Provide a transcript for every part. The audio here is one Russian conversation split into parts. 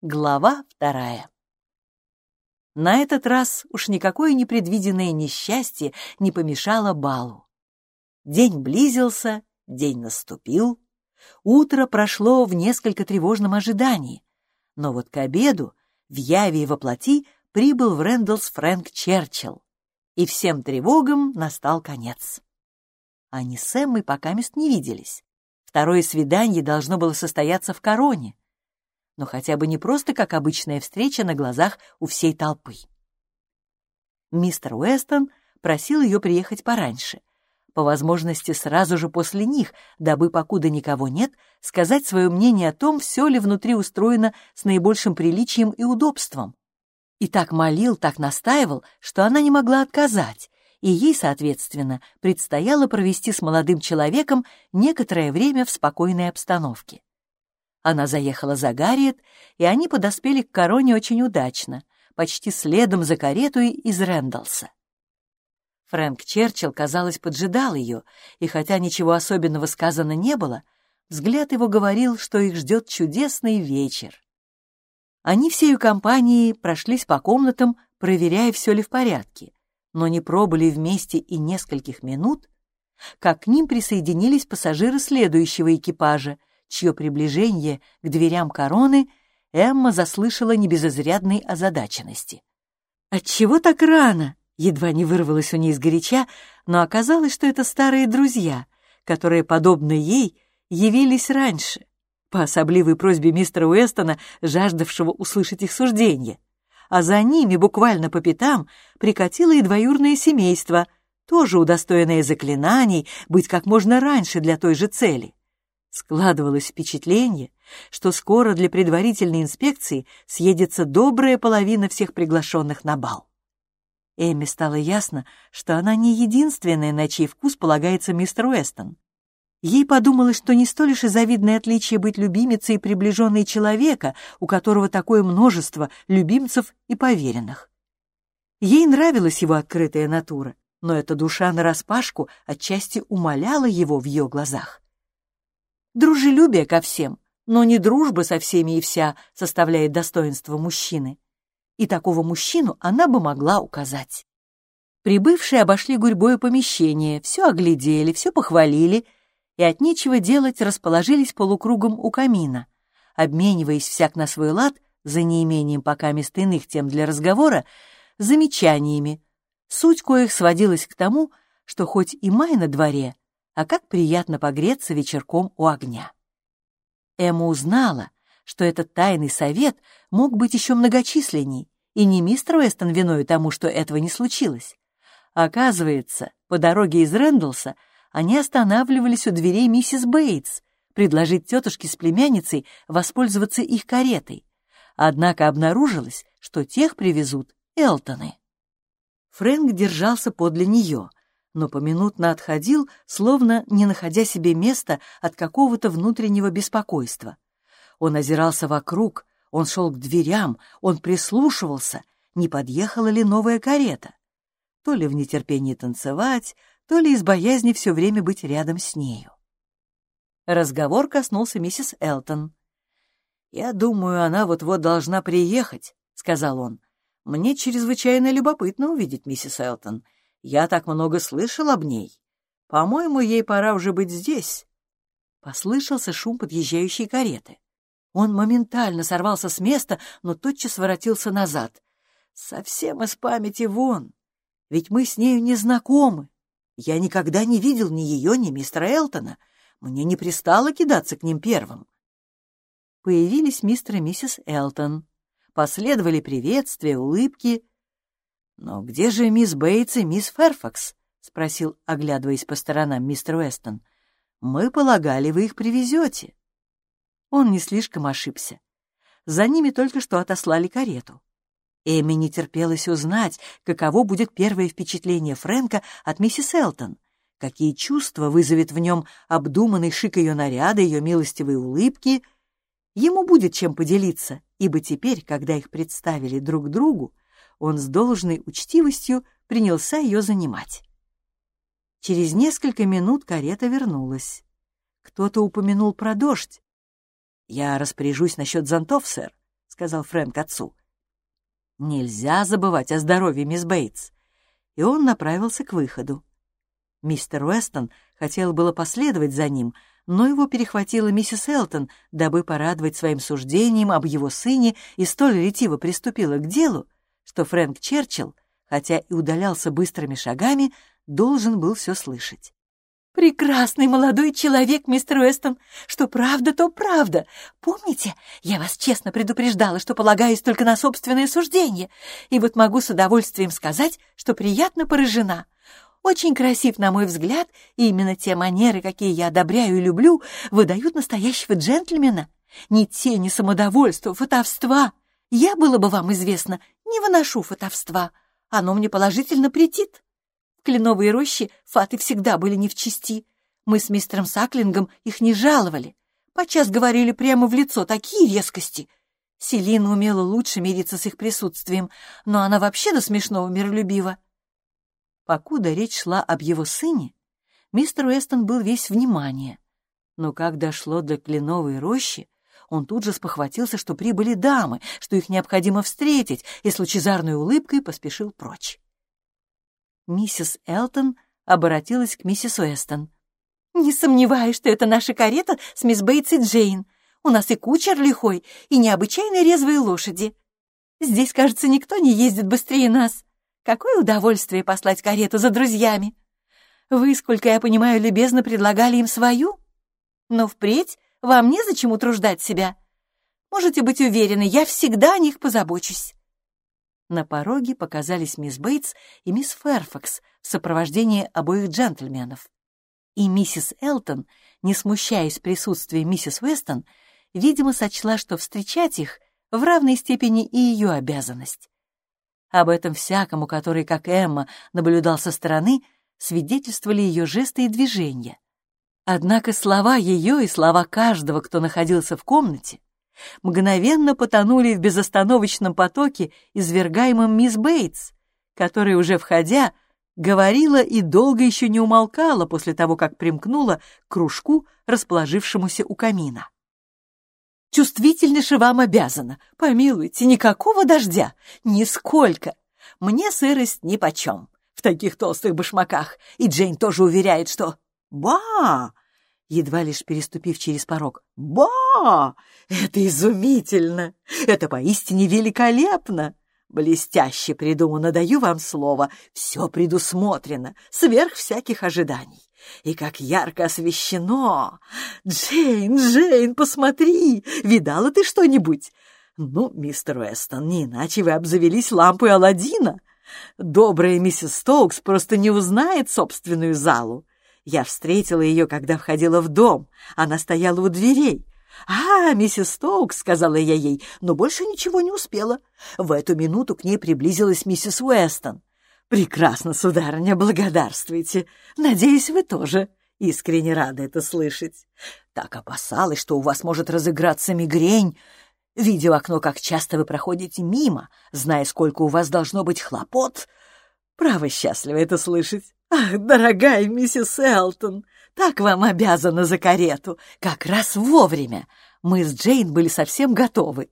Глава вторая. На этот раз уж никакое непредвиденное несчастье не помешало балу. День близился, день наступил, утро прошло в несколько тревожном ожидании, но вот к обеду в яве и воплоти прибыл в Рэндаллс Фрэнк Черчилл, и всем тревогам настал конец. Они с Эммой пока мест не виделись. Второе свидание должно было состояться в Короне, но хотя бы не просто как обычная встреча на глазах у всей толпы. Мистер Уэстон просил ее приехать пораньше, по возможности сразу же после них, дабы, покуда никого нет, сказать свое мнение о том, все ли внутри устроено с наибольшим приличием и удобством. И так молил, так настаивал, что она не могла отказать, и ей, соответственно, предстояло провести с молодым человеком некоторое время в спокойной обстановке. Она заехала за Гарриет, и они подоспели к короне очень удачно, почти следом за каретой из Рэндалса. Фрэнк Черчилл, казалось, поджидал ее, и хотя ничего особенного сказано не было, взгляд его говорил, что их ждет чудесный вечер. Они всею компанией прошлись по комнатам, проверяя, все ли в порядке, но не пробыли вместе и нескольких минут, как к ним присоединились пассажиры следующего экипажа, чье приближение к дверям короны Эмма заслышала небезызрядной озадаченности. «Отчего так рано?» — едва не вырвалось у ней сгоряча, но оказалось, что это старые друзья, которые, подобно ей, явились раньше, по особливой просьбе мистера Уэстона, жаждавшего услышать их суждение. А за ними, буквально по пятам, прикатило и двоюрное семейство, тоже удостоенное заклинаний быть как можно раньше для той же цели. Складывалось впечатление, что скоро для предварительной инспекции съедется добрая половина всех приглашенных на бал. Эми стало ясно, что она не единственная, на чей вкус полагается мистер Уэстон. Ей подумалось, что не столь лишь и завидное отличие быть любимицей и приближенной человека, у которого такое множество любимцев и поверенных. Ей нравилась его открытая натура, но эта душа нараспашку отчасти умоляла его в ее глазах. Дружелюбие ко всем, но не дружба со всеми и вся составляет достоинство мужчины. И такого мужчину она бы могла указать. Прибывшие обошли гурьбой помещение, все оглядели, все похвалили и от нечего делать расположились полукругом у камина, обмениваясь всяк на свой лад, за неимением пока мест иных тем для разговора, замечаниями, суть коих сводилась к тому, что хоть и май на дворе, а как приятно погреться вечерком у огня. Эмма узнала, что этот тайный совет мог быть еще многочисленней, и не мистер Уэстон виною тому, что этого не случилось. Оказывается, по дороге из Рэндалса они останавливались у дверей миссис Бейтс, предложить тетушке с племянницей воспользоваться их каретой. Однако обнаружилось, что тех привезут Элтоны. Фрэнк держался подле нее, но поминутно отходил, словно не находя себе места от какого-то внутреннего беспокойства. Он озирался вокруг, он шел к дверям, он прислушивался, не подъехала ли новая карета. То ли в нетерпении танцевать, то ли из боязни все время быть рядом с нею. Разговор коснулся миссис Элтон. «Я думаю, она вот-вот должна приехать», — сказал он. «Мне чрезвычайно любопытно увидеть миссис Элтон. Я так много слышал об ней. По-моему, ей пора уже быть здесь. Послышался шум подъезжающей кареты. Он моментально сорвался с места, но тотчас воротился назад. Совсем из памяти вон. Ведь мы с нею не знакомы. Я никогда не видел ни ее, ни мистера Элтона. Мне не пристало кидаться к ним первым. Появились мистер и миссис Элтон. Последовали приветствия, улыбки. «Но где же мисс Бейтс и мисс Ферфакс?» — спросил, оглядываясь по сторонам мистер Уэстон. «Мы полагали, вы их привезете». Он не слишком ошибся. За ними только что отослали карету. Эми не терпелось узнать, каково будет первое впечатление Фрэнка от миссис Элтон, какие чувства вызовет в нем обдуманный шик ее наряда, ее милостивые улыбки. Ему будет чем поделиться, ибо теперь, когда их представили друг другу, он с должной учтивостью принялся ее занимать. Через несколько минут карета вернулась. Кто-то упомянул про дождь. «Я распоряжусь насчет зонтов, сэр», — сказал Фрэнк отцу. «Нельзя забывать о здоровье мисс Бейтс». И он направился к выходу. Мистер Уэстон хотел было последовать за ним, но его перехватила миссис Элтон, дабы порадовать своим суждением об его сыне и столь ретиво приступила к делу, что Фрэнк Черчилл, хотя и удалялся быстрыми шагами, должен был все слышать. «Прекрасный молодой человек, мистер Уэстон. Что правда, то правда. Помните, я вас честно предупреждала, что полагаюсь только на собственное суждение, и вот могу с удовольствием сказать, что приятно поражена. Очень красив, на мой взгляд, и именно те манеры, какие я одобряю и люблю, выдают настоящего джентльмена. Ни тени самодовольства, фотовства. Я, было бы вам известно, не выношу фотовства. Оно мне положительно претит. В кленовой роще фаты всегда были не в чести. Мы с мистером Саклингом их не жаловали. Подчас говорили прямо в лицо такие резкости. Селина умела лучше мириться с их присутствием, но она вообще до смешного миролюбива. Покуда речь шла об его сыне, мистер Уэстон был весь внимание. Но как дошло до кленовой рощи, он тут же спохватился, что прибыли дамы, что их необходимо встретить, и с лучезарной улыбкой поспешил прочь. Миссис Элтон обратилась к миссис Уэстон. «Не сомневаюсь, что это наша карета с мисс Бейтс и Джейн. У нас и кучер лихой, и необычайно резвые лошади. Здесь, кажется, никто не ездит быстрее нас. Какое удовольствие послать карету за друзьями! Вы, сколько я понимаю, любезно предлагали им свою? Но впредь вам незачем утруждать себя. Можете быть уверены, я всегда о них позабочусь. На пороге показались мисс Бейтс и мисс Ферфакс в сопровождении обоих джентльменов. И миссис Элтон, не смущаясь присутствия миссис Уэстон, видимо, сочла, что встречать их в равной степени и ее обязанность. Об этом всякому, который, как Эмма, наблюдал со стороны, свидетельствовали ее жесты и движения. Однако слова ее и слова каждого, кто находился в комнате, мгновенно потонули в безостановочном потоке, извергаемом мисс Бейтс, которая, уже входя, говорила и долго еще не умолкала после того, как примкнула к кружку, расположившемуся у камина. Чувствительнейше вам обязана. Помилуйте, никакого дождя. Нисколько. Мне сырость нипочем в таких толстых башмаках. И Джейн тоже уверяет, что... Ба! Едва лишь переступив через порог. Ба! Это изумительно! Это поистине великолепно! Блестяще придумано, даю вам слово. Все предусмотрено, сверх всяких ожиданий. И как ярко освещено! Джейн, Джейн, посмотри! Видала ты что-нибудь? Ну, мистер Уэстон, не иначе вы обзавелись лампой Аладдина. Добрая миссис Стоукс просто не узнает собственную залу. Я встретила ее, когда входила в дом. Она стояла у дверей. «А, миссис Стоукс», — сказала я ей, но больше ничего не успела. В эту минуту к ней приблизилась миссис Уэстон. «Прекрасно, сударыня, благодарствуйте. Надеюсь, вы тоже искренне рады это слышать. Так опасалась, что у вас может разыграться мигрень. Видя в окно, как часто вы проходите мимо, зная, сколько у вас должно быть хлопот. Право счастливо это слышать. Ах, дорогая миссис Элтон, так вам обязана за карету. Как раз вовремя. Мы с Джейн были совсем готовы.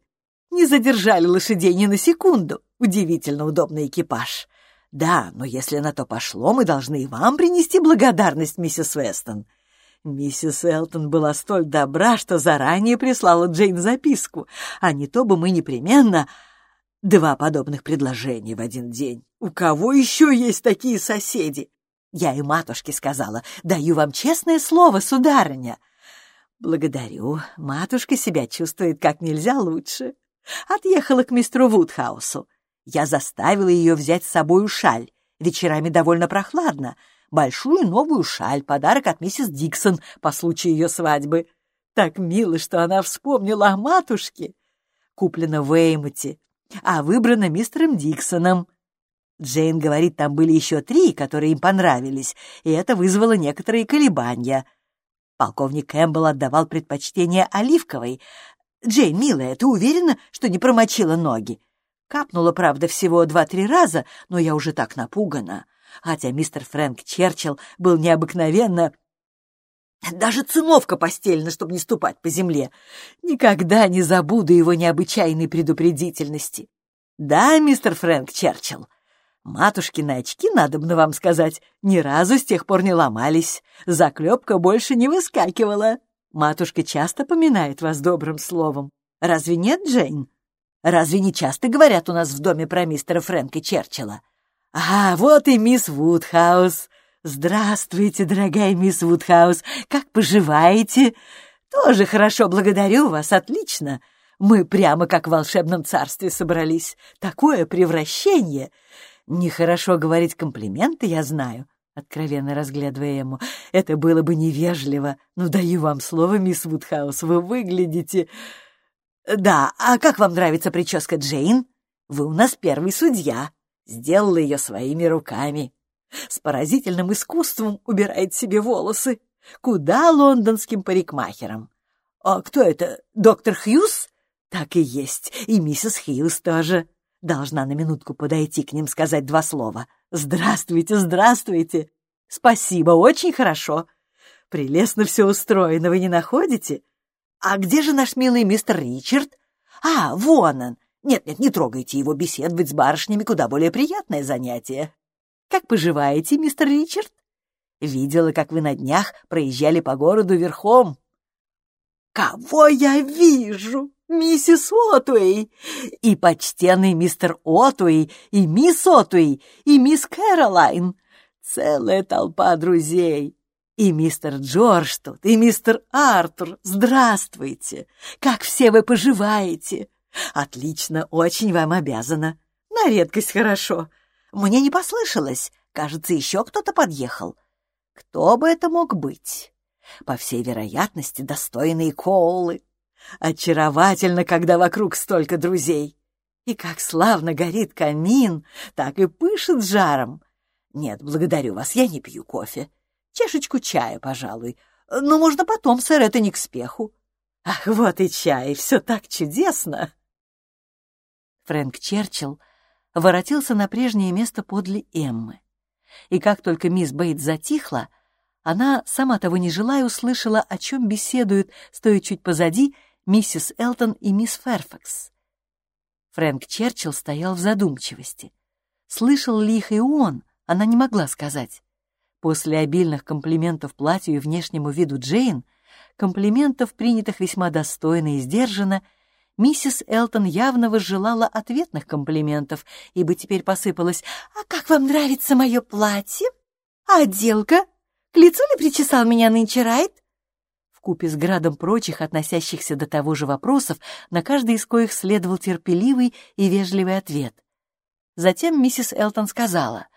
Не задержали лошадей ни на секунду. Удивительно удобный экипаж. Да, но если на то пошло, мы должны и вам принести благодарность, миссис Вестон. Миссис Элтон была столь добра, что заранее прислала Джейн записку, а не то бы мы непременно... Два подобных предложения в один день. У кого еще есть такие соседи? Я и матушке сказала, даю вам честное слово, сударыня. Благодарю, матушка себя чувствует как нельзя лучше. Отъехала к мистеру Вудхаусу. Я заставила ее взять с собой шаль. Вечерами довольно прохладно. Большую новую шаль, подарок от миссис Диксон по случаю ее свадьбы. Так мило, что она вспомнила о матушке. Куплена в Эймоте, а выбрана мистером Диксоном. Джейн говорит, там были еще три, которые им понравились, и это вызвало некоторые колебания. Полковник Кэмпбелл отдавал предпочтение оливковой. «Джейн, милая, ты уверена, что не промочила ноги?» Капнула, правда, всего два-три раза, но я уже так напугана. Хотя мистер Фрэнк Черчилл был необыкновенно... Даже циновка постельна, чтобы не ступать по земле. Никогда не забуду его необычайной предупредительности. Да, мистер Фрэнк Черчилл, матушкины очки, надо бы вам сказать, ни разу с тех пор не ломались. Заклепка больше не выскакивала. Матушка часто поминает вас добрым словом. Разве нет, Джейн? Разве не часто говорят у нас в доме про мистера Фрэнка Черчилла? А, вот и мисс Вудхаус. «Здравствуйте, дорогая мисс Вудхаус, как поживаете?» «Тоже хорошо, благодарю вас, отлично. Мы прямо как в волшебном царстве собрались. Такое превращение!» «Нехорошо говорить комплименты, я знаю», — откровенно разглядывая ему. «Это было бы невежливо. Но даю вам слово, мисс Вудхаус, вы выглядите...» «Да, а как вам нравится прическа Джейн? Вы у нас первый судья. Сделала ее своими руками» с поразительным искусством убирает себе волосы. Куда лондонским парикмахерам? А кто это, доктор Хьюз? Так и есть, и миссис Хьюз тоже. Должна на минутку подойти к ним сказать два слова. «Здравствуйте, здравствуйте!» «Спасибо, очень хорошо!» «Прелестно все устроено, вы не находите?» «А где же наш милый мистер Ричард?» «А, вон он!» «Нет-нет, не трогайте его, беседовать с барышнями куда более приятное занятие». Как поживаете, мистер Ричард? Видела, как вы на днях проезжали по городу верхом. Кого я вижу? Миссис Отуэй, и почтенный мистер Отуэй, и мисс Отуэй, и мисс Кэролайн. Целая толпа друзей. И мистер Джордж тут, и мистер Артур. Здравствуйте! Как все вы поживаете? Отлично, очень вам обязана. На редкость хорошо. Мне не послышалось. Кажется, еще кто-то подъехал. Кто бы это мог быть? По всей вероятности, достойные Коулы. Очаровательно, когда вокруг столько друзей. И как славно горит камин, так и пышет жаром. Нет, благодарю вас, я не пью кофе. Чашечку чая, пожалуй. Но можно потом, сэр, это не к спеху. Ах, вот и чай, все так чудесно. Фрэнк Черчилл воротился на прежнее место подле Эммы. И как только мисс Бейт затихла, она, сама того не желая, услышала, о чем беседуют, стоя чуть позади, миссис Элтон и мисс Ферфакс. Фрэнк Черчилл стоял в задумчивости. Слышал ли их и он, она не могла сказать. После обильных комплиментов платью и внешнему виду Джейн, комплиментов, принятых весьма достойно и сдержанно, Миссис Элтон явно возжелала ответных комплиментов, ибо теперь посыпалась «А как вам нравится мое платье? А отделка? К лицу ли причесал меня нынче Райт?» Вкупе с градом прочих, относящихся до того же вопросов, на каждый из коих следовал терпеливый и вежливый ответ. Затем миссис Элтон сказала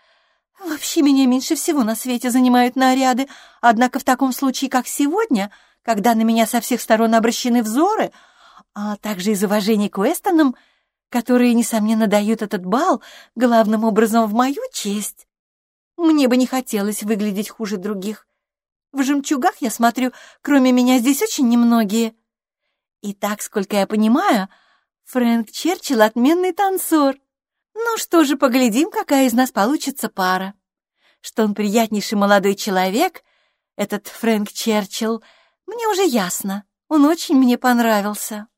«Вообще меня меньше всего на свете занимают наряды, однако в таком случае, как сегодня, когда на меня со всех сторон обращены взоры, — а также из уважения к Уэстонам, которые, несомненно, дают этот бал главным образом в мою честь. Мне бы не хотелось выглядеть хуже других. В жемчугах, я смотрю, кроме меня здесь очень немногие. И так, сколько я понимаю, Фрэнк Черчилл — отменный танцор. Ну что же, поглядим, какая из нас получится пара. Что он приятнейший молодой человек, этот Фрэнк Черчилл, мне уже ясно. Он очень мне понравился.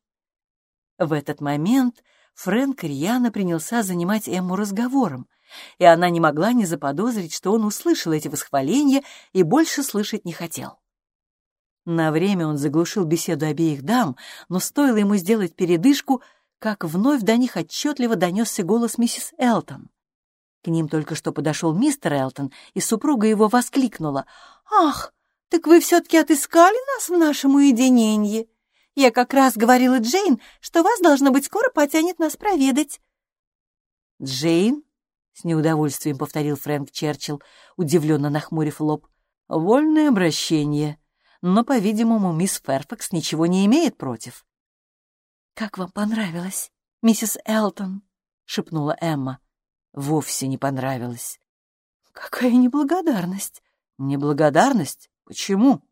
В этот момент Фрэнк рьяно принялся занимать Эмму разговором, и она не могла не заподозрить, что он услышал эти восхваления и больше слышать не хотел. На время он заглушил беседу обеих дам, но стоило ему сделать передышку, как вновь до них отчетливо донесся голос миссис Элтон. К ним только что подошел мистер Элтон, и супруга его воскликнула. «Ах, так вы все-таки отыскали нас в нашем уединении!» Я как раз говорила Джейн, что вас, должно быть, скоро потянет нас проведать». «Джейн?» — с неудовольствием повторил Фрэнк Черчилл, удивленно нахмурив лоб. «Вольное обращение, но, по-видимому, мисс Ферфакс ничего не имеет против». «Как вам понравилось, миссис Элтон?» — шепнула Эмма. «Вовсе не понравилось». «Какая неблагодарность!» «Неблагодарность? Почему?»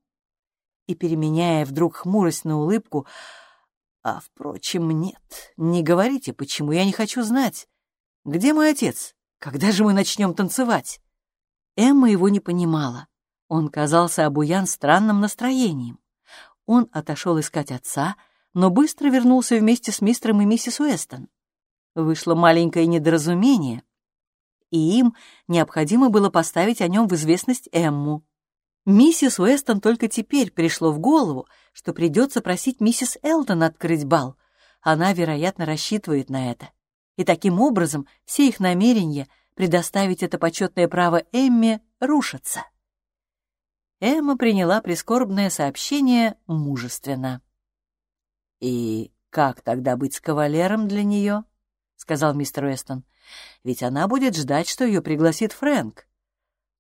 и, переменяя вдруг хмурость на улыбку, «А, впрочем, нет, не говорите, почему, я не хочу знать. Где мой отец? Когда же мы начнем танцевать?» Эмма его не понимала. Он казался обуян странным настроением. Он отошел искать отца, но быстро вернулся вместе с мистером и миссис Уэстон. Вышло маленькое недоразумение, и им необходимо было поставить о нем в известность Эмму. Миссис Уэстон только теперь пришло в голову, что придется просить миссис Элтон открыть бал. Она, вероятно, рассчитывает на это. И таким образом все их намерения предоставить это почетное право Эмме рушатся. Эмма приняла прискорбное сообщение мужественно. «И как тогда быть с кавалером для нее?» — сказал мистер Уэстон. «Ведь она будет ждать, что ее пригласит Фрэнк».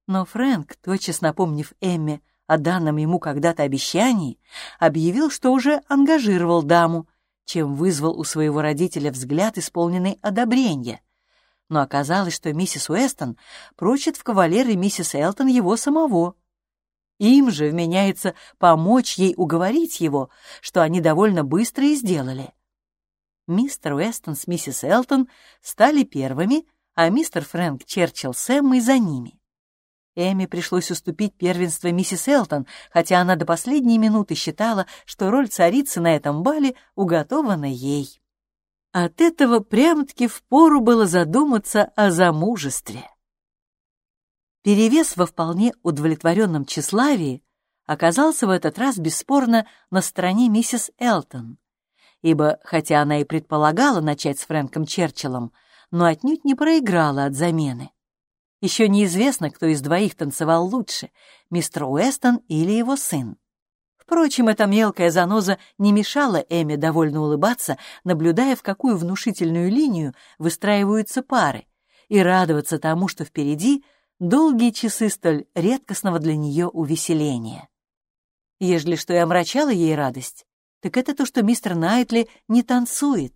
Но Фрэнк, тотчас напомнив Эмме о данном ему когда-то обещании, объявил, что уже ангажировал даму, чем вызвал у своего родителя взгляд, исполненный одобрения. Но оказалось, что миссис Уэстон прочит в кавалеры миссис Элтон его самого — им же вменяется помочь ей уговорить его, что они довольно быстро и сделали. Мистер Уэстон с миссис Элтон стали первыми, а мистер Фрэнк Черчилл с Эммой за ними. Эми пришлось уступить первенство миссис Элтон, хотя она до последней минуты считала, что роль царицы на этом бале уготована ей. От этого прям-таки впору было задуматься о замужестве. Перевес во вполне удовлетворенном тщеславии оказался в этот раз бесспорно на стороне миссис Элтон, ибо, хотя она и предполагала начать с Фрэнком Черчиллом, но отнюдь не проиграла от замены. Еще неизвестно, кто из двоих танцевал лучше, мистер Уэстон или его сын. Впрочем, эта мелкая заноза не мешала Эми довольно улыбаться, наблюдая, в какую внушительную линию выстраиваются пары, и радоваться тому, что впереди — долгие часы столь редкостного для нее увеселения. Ежели что и омрачало ей радость, так это то, что мистер Найтли не танцует,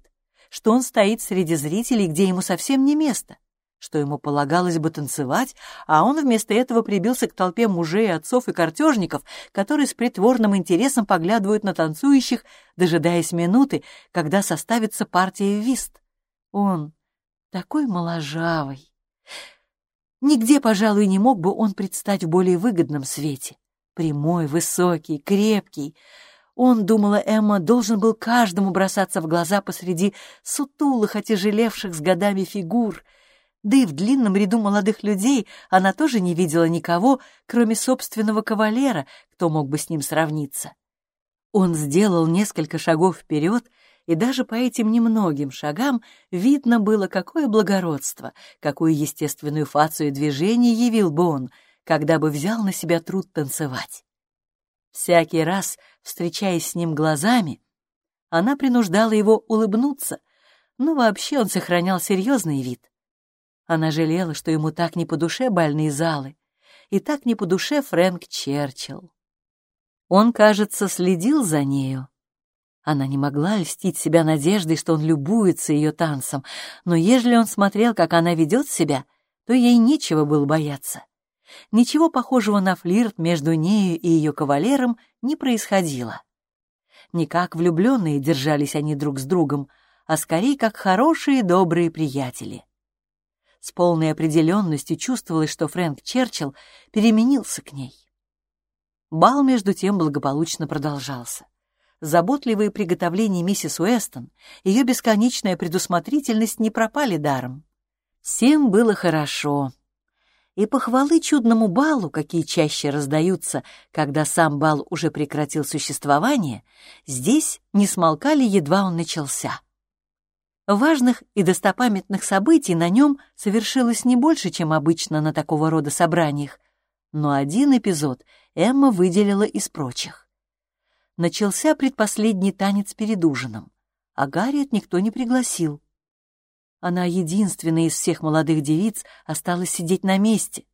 что он стоит среди зрителей, где ему совсем не место, что ему полагалось бы танцевать, а он вместо этого прибился к толпе мужей, отцов и картежников, которые с притворным интересом поглядывают на танцующих, дожидаясь минуты, когда составится партия вист. Он такой моложавый, Нигде, пожалуй, не мог бы он предстать в более выгодном свете. Прямой, высокий, крепкий. Он, думала Эмма, должен был каждому бросаться в глаза посреди сутулых, отяжелевших с годами фигур. Да и в длинном ряду молодых людей она тоже не видела никого, кроме собственного кавалера, кто мог бы с ним сравниться. Он сделал несколько шагов вперед и даже по этим немногим шагам видно было, какое благородство, какую естественную фацию движения явил бы он, когда бы взял на себя труд танцевать. Всякий раз, встречаясь с ним глазами, она принуждала его улыбнуться, но вообще он сохранял серьезный вид. Она жалела, что ему так не по душе бальные залы, и так не по душе Фрэнк Черчилл. Он, кажется, следил за нею, она не могла льстить себя надеждой, что он любуется ее танцем, но ежели он смотрел, как она ведет себя, то ей нечего было бояться. Ничего похожего на флирт между нею и ее кавалером не происходило. Не как влюбленные держались они друг с другом, а скорее как хорошие добрые приятели. С полной определенностью чувствовалось, что Фрэнк Черчилл переменился к ней. Бал, между тем, благополучно продолжался заботливые приготовления миссис Уэстон, ее бесконечная предусмотрительность не пропали даром. Всем было хорошо. И похвалы чудному балу, какие чаще раздаются, когда сам бал уже прекратил существование, здесь не смолкали, едва он начался. Важных и достопамятных событий на нем совершилось не больше, чем обычно на такого рода собраниях, но один эпизод Эмма выделила из прочих начался предпоследний танец перед ужином, а Гарриет никто не пригласил. Она единственная из всех молодых девиц осталась сидеть на месте.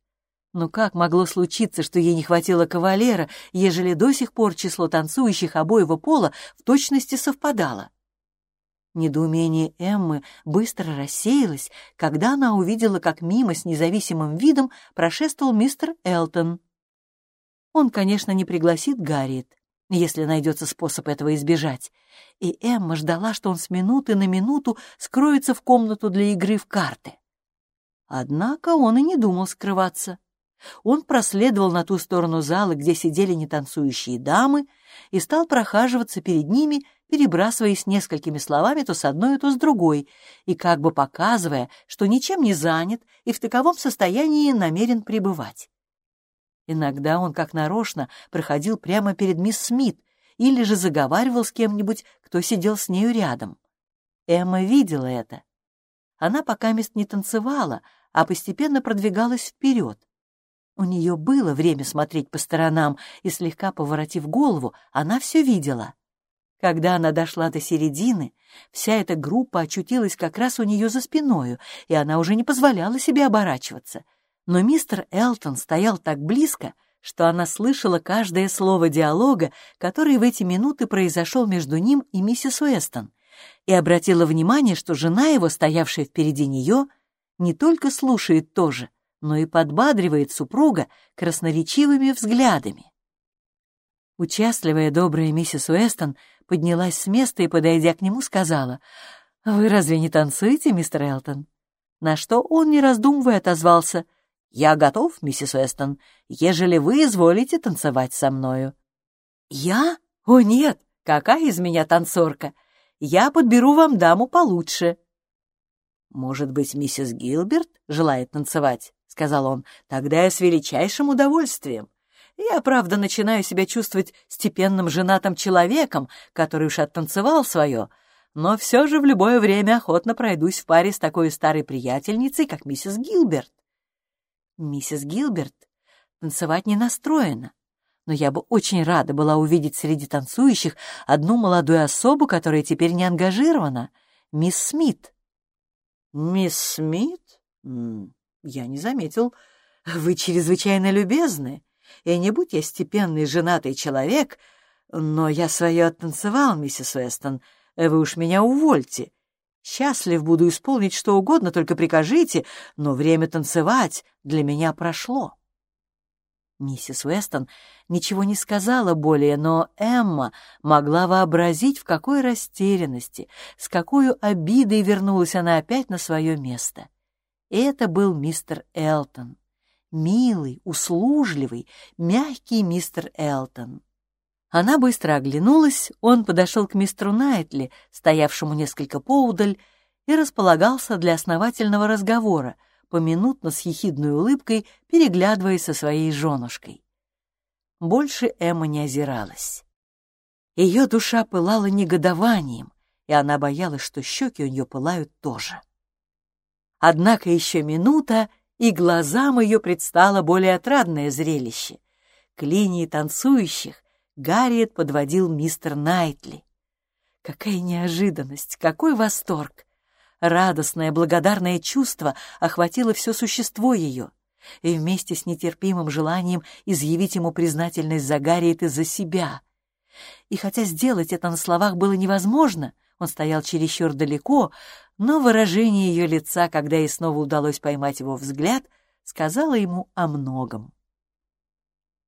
Но как могло случиться, что ей не хватило кавалера, ежели до сих пор число танцующих обоего пола в точности совпадало? Недоумение Эммы быстро рассеялось, когда она увидела, как мимо с независимым видом прошествовал мистер Элтон. Он, конечно, не пригласит Гарриет, если найдется способ этого избежать. И Эмма ждала, что он с минуты на минуту скроется в комнату для игры в карты. Однако он и не думал скрываться. Он проследовал на ту сторону зала, где сидели нетанцующие дамы, и стал прохаживаться перед ними, перебрасываясь несколькими словами то с одной, то с другой, и как бы показывая, что ничем не занят и в таковом состоянии намерен пребывать. Иногда он, как нарочно, проходил прямо перед мисс Смит или же заговаривал с кем-нибудь, кто сидел с нею рядом. Эмма видела это. Она пока мест не танцевала, а постепенно продвигалась вперед. У нее было время смотреть по сторонам, и, слегка поворотив голову, она все видела. Когда она дошла до середины, вся эта группа очутилась как раз у нее за спиною, и она уже не позволяла себе оборачиваться. Но мистер Элтон стоял так близко, что она слышала каждое слово диалога, который в эти минуты произошел между ним и миссис Уэстон, и обратила внимание, что жена его, стоявшая впереди нее, не только слушает тоже, но и подбадривает супруга красноречивыми взглядами. Участливая добрая миссис Уэстон поднялась с места и, подойдя к нему, сказала, «Вы разве не танцуете, мистер Элтон?» На что он, не раздумывая, отозвался, «Я готов, миссис Уэстон, ежели вы изволите танцевать со мною». «Я? О, нет! Какая из меня танцорка! Я подберу вам даму получше». «Может быть, миссис Гилберт желает танцевать?» — сказал он. «Тогда я с величайшим удовольствием. Я, правда, начинаю себя чувствовать степенным женатым человеком, который уж оттанцевал свое, но все же в любое время охотно пройдусь в паре с такой старой приятельницей, как миссис Гилберт. Миссис Гилберт танцевать не настроена, но я бы очень рада была увидеть среди танцующих одну молодую особу, которая теперь не ангажирована, мисс Смит. «Мисс Смит? Я не заметил. Вы чрезвычайно любезны. И не будь я степенный женатый человек, но я свое оттанцевал, миссис Уэстон. Вы уж меня увольте. Счастлив буду исполнить что угодно, только прикажите, но время танцевать для меня прошло. Миссис Уэстон ничего не сказала более, но Эмма могла вообразить, в какой растерянности, с какой обидой вернулась она опять на свое место. Это был мистер Элтон милый, услужливый, мягкий мистер Элтон. Она быстро оглянулась, он подошел к мистеру Найтли, стоявшему несколько поудаль, и располагался для основательного разговора, поминутно с ехидной улыбкой переглядываясь со своей женушкой. Больше Эмма не озиралась. Ее душа пылала негодованием, и она боялась, что щеки у нее пылают тоже. Однако еще минута, и глазам ее предстало более отрадное зрелище. К линии танцующих Гарриет подводил мистер Найтли. Какая неожиданность, какой восторг! Радостное, благодарное чувство охватило все существо ее, и вместе с нетерпимым желанием изъявить ему признательность за Гарриет и за себя. И хотя сделать это на словах было невозможно, он стоял чересчур далеко, но выражение ее лица, когда ей снова удалось поймать его взгляд, сказала ему о многом.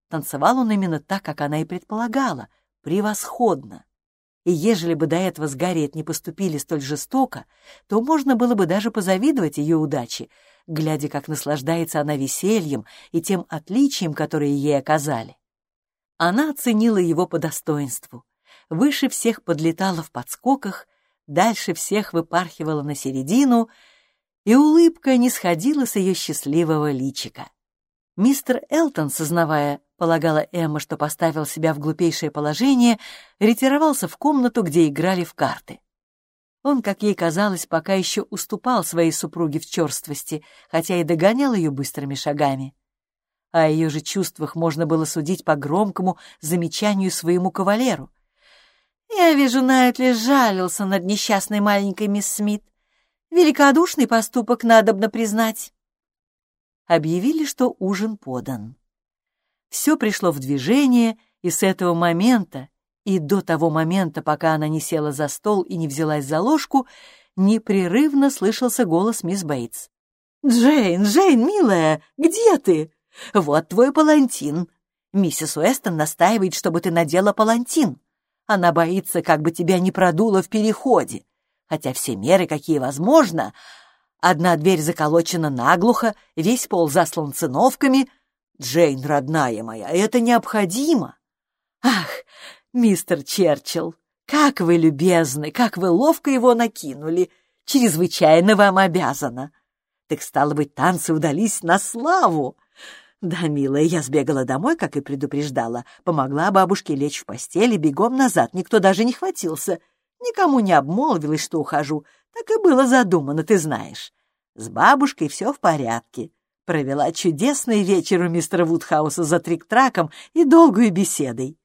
Танцевал он именно так, как она и предполагала, превосходно. И ежели бы до этого с Гарриет не поступили столь жестоко, то можно было бы даже позавидовать ее удаче, глядя, как наслаждается она весельем и тем отличием, которое ей оказали. Она оценила его по достоинству, выше всех подлетала в подскоках, дальше всех выпархивала на середину, и улыбка не сходила с ее счастливого личика. Мистер Элтон, сознавая, полагала Эмма, что поставил себя в глупейшее положение, ретировался в комнату, где играли в карты. Он, как ей казалось, пока еще уступал своей супруге в черствости, хотя и догонял ее быстрыми шагами. О ее же чувствах можно было судить по громкому замечанию своему кавалеру. Я вижу, Найтли жалился над несчастной маленькой мисс Смит. Великодушный поступок надобно признать. Объявили, что ужин подан. Все пришло в движение, и с этого момента, и до того момента, пока она не села за стол и не взялась за ложку, непрерывно слышался голос мисс Бейтс. «Джейн, Джейн, милая, где ты? Вот твой палантин. Миссис Уэстон настаивает, чтобы ты надела палантин. Она боится, как бы тебя не продуло в переходе. Хотя все меры, какие возможно, одна дверь заколочена наглухо, весь пол заслан циновками, Джейн, родная моя, это необходимо. Ах, мистер Черчилл, как вы любезны, как вы ловко его накинули. Чрезвычайно вам обязана. Так, стало быть, танцы удались на славу. Да, милая, я сбегала домой, как и предупреждала. Помогла бабушке лечь в постели, бегом назад, никто даже не хватился. Никому не обмолвилась, что ухожу. Так и было задумано, ты знаешь. С бабушкой все в порядке. Провела чудесный вечер у мистера Вудхауса за трик-траком и долгую беседой.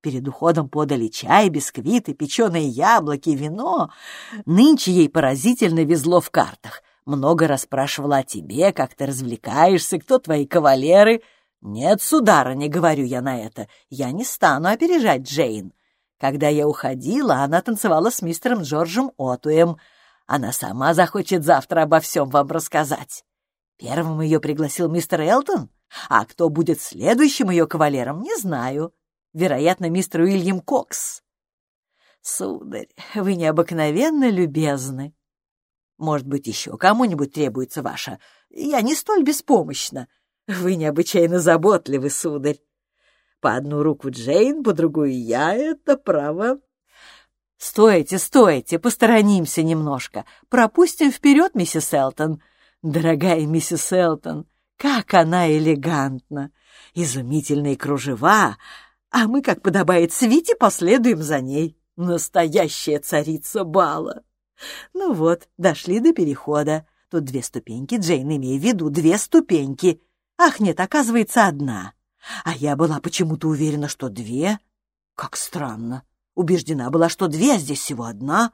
Перед уходом подали чай, бисквиты, печеные яблоки, вино. Нынче ей поразительно везло в картах. Много расспрашивала о тебе, как ты развлекаешься, кто твои кавалеры. Нет, сударыня, говорю я на это, я не стану опережать Джейн. Когда я уходила, она танцевала с мистером Джорджем Отуем. Она сама захочет завтра обо всем вам рассказать. Первым ее пригласил мистер Элтон, а кто будет следующим ее кавалером, не знаю. Вероятно, мистер Уильям Кокс. Сударь, вы необыкновенно любезны. Может быть, еще кому-нибудь требуется ваша. Я не столь беспомощна. Вы необычайно заботливы, сударь. По одну руку Джейн, по другую я — это право. Стойте, стойте, посторонимся немножко. Пропустим вперед, миссис Элтон. Дорогая миссис Элтон, как она элегантна! Изумительные кружева, а мы, как подобает свите, последуем за ней. Настоящая царица бала. Ну вот, дошли до перехода. Тут две ступеньки, Джейн, имея в виду, две ступеньки. Ах, нет, оказывается, одна. А я была почему-то уверена, что две. Как странно. Убеждена была, что две, а здесь всего одна.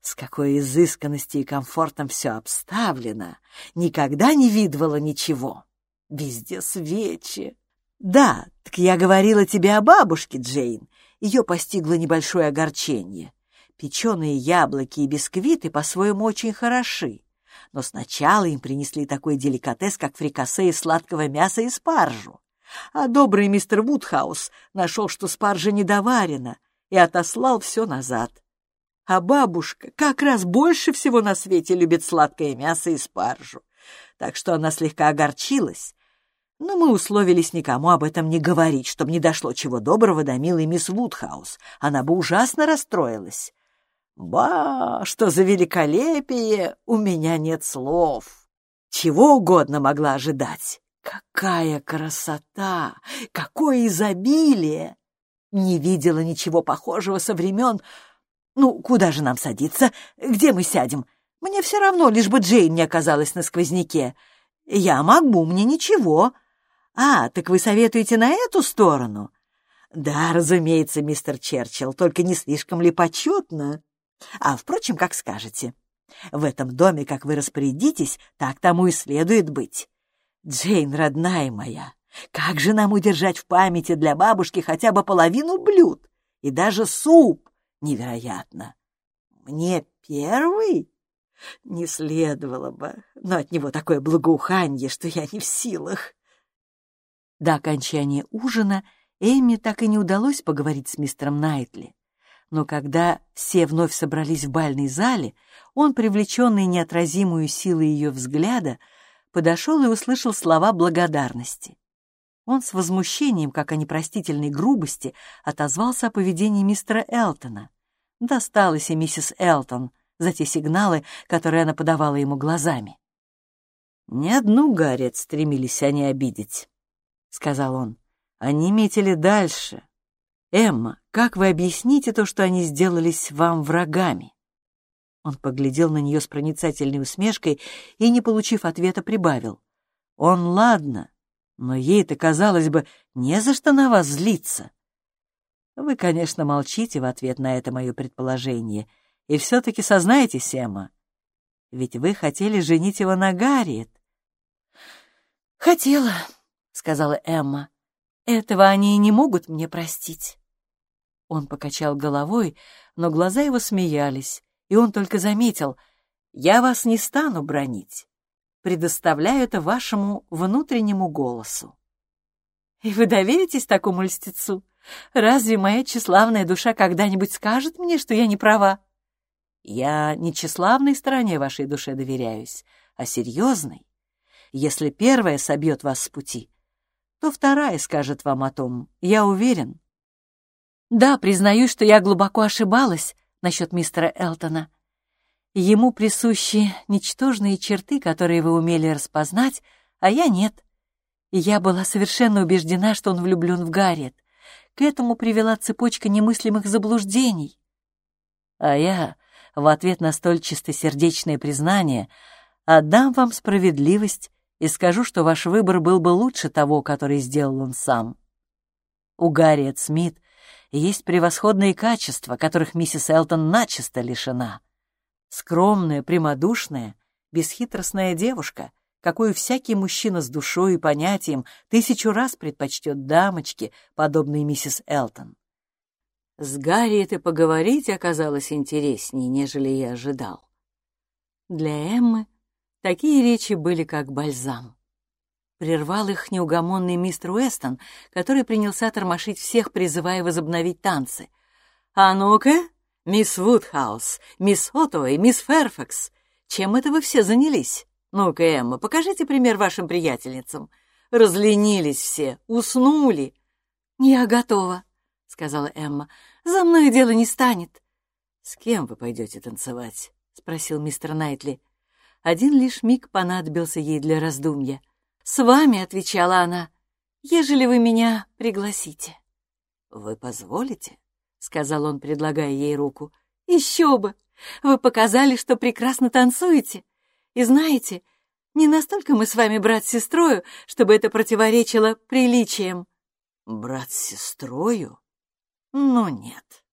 С какой изысканностью и комфортом все обставлено. Никогда не видывала ничего. Везде свечи. Да, так я говорила тебе о бабушке, Джейн. Ее постигло небольшое огорчение. Печеные яблоки и бисквиты по-своему очень хороши. Но сначала им принесли такой деликатес, как фрикасе из сладкого мяса и спаржу. А добрый мистер Вудхаус нашел, что спаржа недоварена, и отослал все назад. А бабушка как раз больше всего на свете любит сладкое мясо и спаржу. Так что она слегка огорчилась. Но мы условились никому об этом не говорить, чтобы не дошло чего доброго до милой мисс Вудхаус. Она бы ужасно расстроилась. Ба, что за великолепие! У меня нет слов. Чего угодно могла ожидать. Какая красота! Какое изобилие! Не видела ничего похожего со времен... Ну, куда же нам садиться? Где мы сядем? Мне все равно, лишь бы Джейн не оказалась на сквозняке. Я могу, мне ничего. А, так вы советуете на эту сторону? Да, разумеется, мистер Черчилл, только не слишком ли почетно? А, впрочем, как скажете. В этом доме, как вы распорядитесь, так тому и следует быть. Джейн, родная моя, как же нам удержать в памяти для бабушки хотя бы половину блюд? И даже суп невероятно. Мне первый? Не следовало бы, но от него такое благоуханье, что я не в силах. До окончания ужина Эмми так и не удалось поговорить с мистером Найтли. Но когда все вновь собрались в бальной зале, он, привлеченный неотразимую силой ее взгляда, подошел и услышал слова благодарности. Он с возмущением, как о непростительной грубости, отозвался о поведении мистера Элтона. Досталось и миссис Элтон за те сигналы, которые она подавала ему глазами. «Не одну Гарриет стремились они обидеть», — сказал он. «Они метили дальше. Эмма, как вы объясните то, что они сделались вам врагами?» Он поглядел на нее с проницательной усмешкой и, не получив ответа, прибавил. «Он ладно, но ей-то, казалось бы, не за что на вас злиться. Вы, конечно, молчите в ответ на это мое предположение, и все-таки сознаетесь, Эмма, ведь вы хотели женить его на Гарриет. «Хотела», — сказала Эмма. «Этого они и не могут мне простить». Он покачал головой, но глаза его смеялись, и он только заметил, «Я вас не стану бронить предоставляю это вашему внутреннему голосу. И вы доверитесь такому льстецу? Разве моя тщеславная душа когда-нибудь скажет мне, что я не права? Я не тщеславной стороне вашей душе доверяюсь, а серьезной. Если первая собьет вас с пути, то вторая скажет вам о том, я уверен. Да, признаю, что я глубоко ошибалась насчет мистера Элтона. Ему присущи ничтожные черты, которые вы умели распознать, а я нет. И я была совершенно убеждена, что он влюблен в Гарриет. К этому привела цепочка немыслимых заблуждений. А я, в ответ на столь чистосердечное признание, отдам вам справедливость и скажу, что ваш выбор был бы лучше того, который сделал он сам. У Гарриет Смит есть превосходные качества, которых миссис Элтон начисто лишена. Скромная, прямодушная, бесхитростная девушка, какую всякий мужчина с душой и понятием тысячу раз предпочтет дамочке, подобной миссис Элтон. С Гарриет и поговорить оказалось интереснее, нежели я ожидал. Для Эммы такие речи были как бальзам. Прервал их неугомонный мистер Уэстон, который принялся тормошить всех, призывая возобновить танцы. «А ну-ка, мисс Вудхаус, мисс Отуэй, мисс Ферфакс, чем это вы все занялись? Ну-ка, Эмма, покажите пример вашим приятельницам. Разленились все, уснули». «Я готова», — сказала Эмма. «За мной дело не станет». «С кем вы пойдете танцевать?» — спросил мистер Найтли. Один лишь миг понадобился ей для раздумья — «С вами», — отвечала она, — «ежели вы меня пригласите». «Вы позволите?» — сказал он, предлагая ей руку. «Еще бы! Вы показали, что прекрасно танцуете. И знаете, не настолько мы с вами брат с сестрою, чтобы это противоречило приличиям». «Брат с сестрою? Ну нет.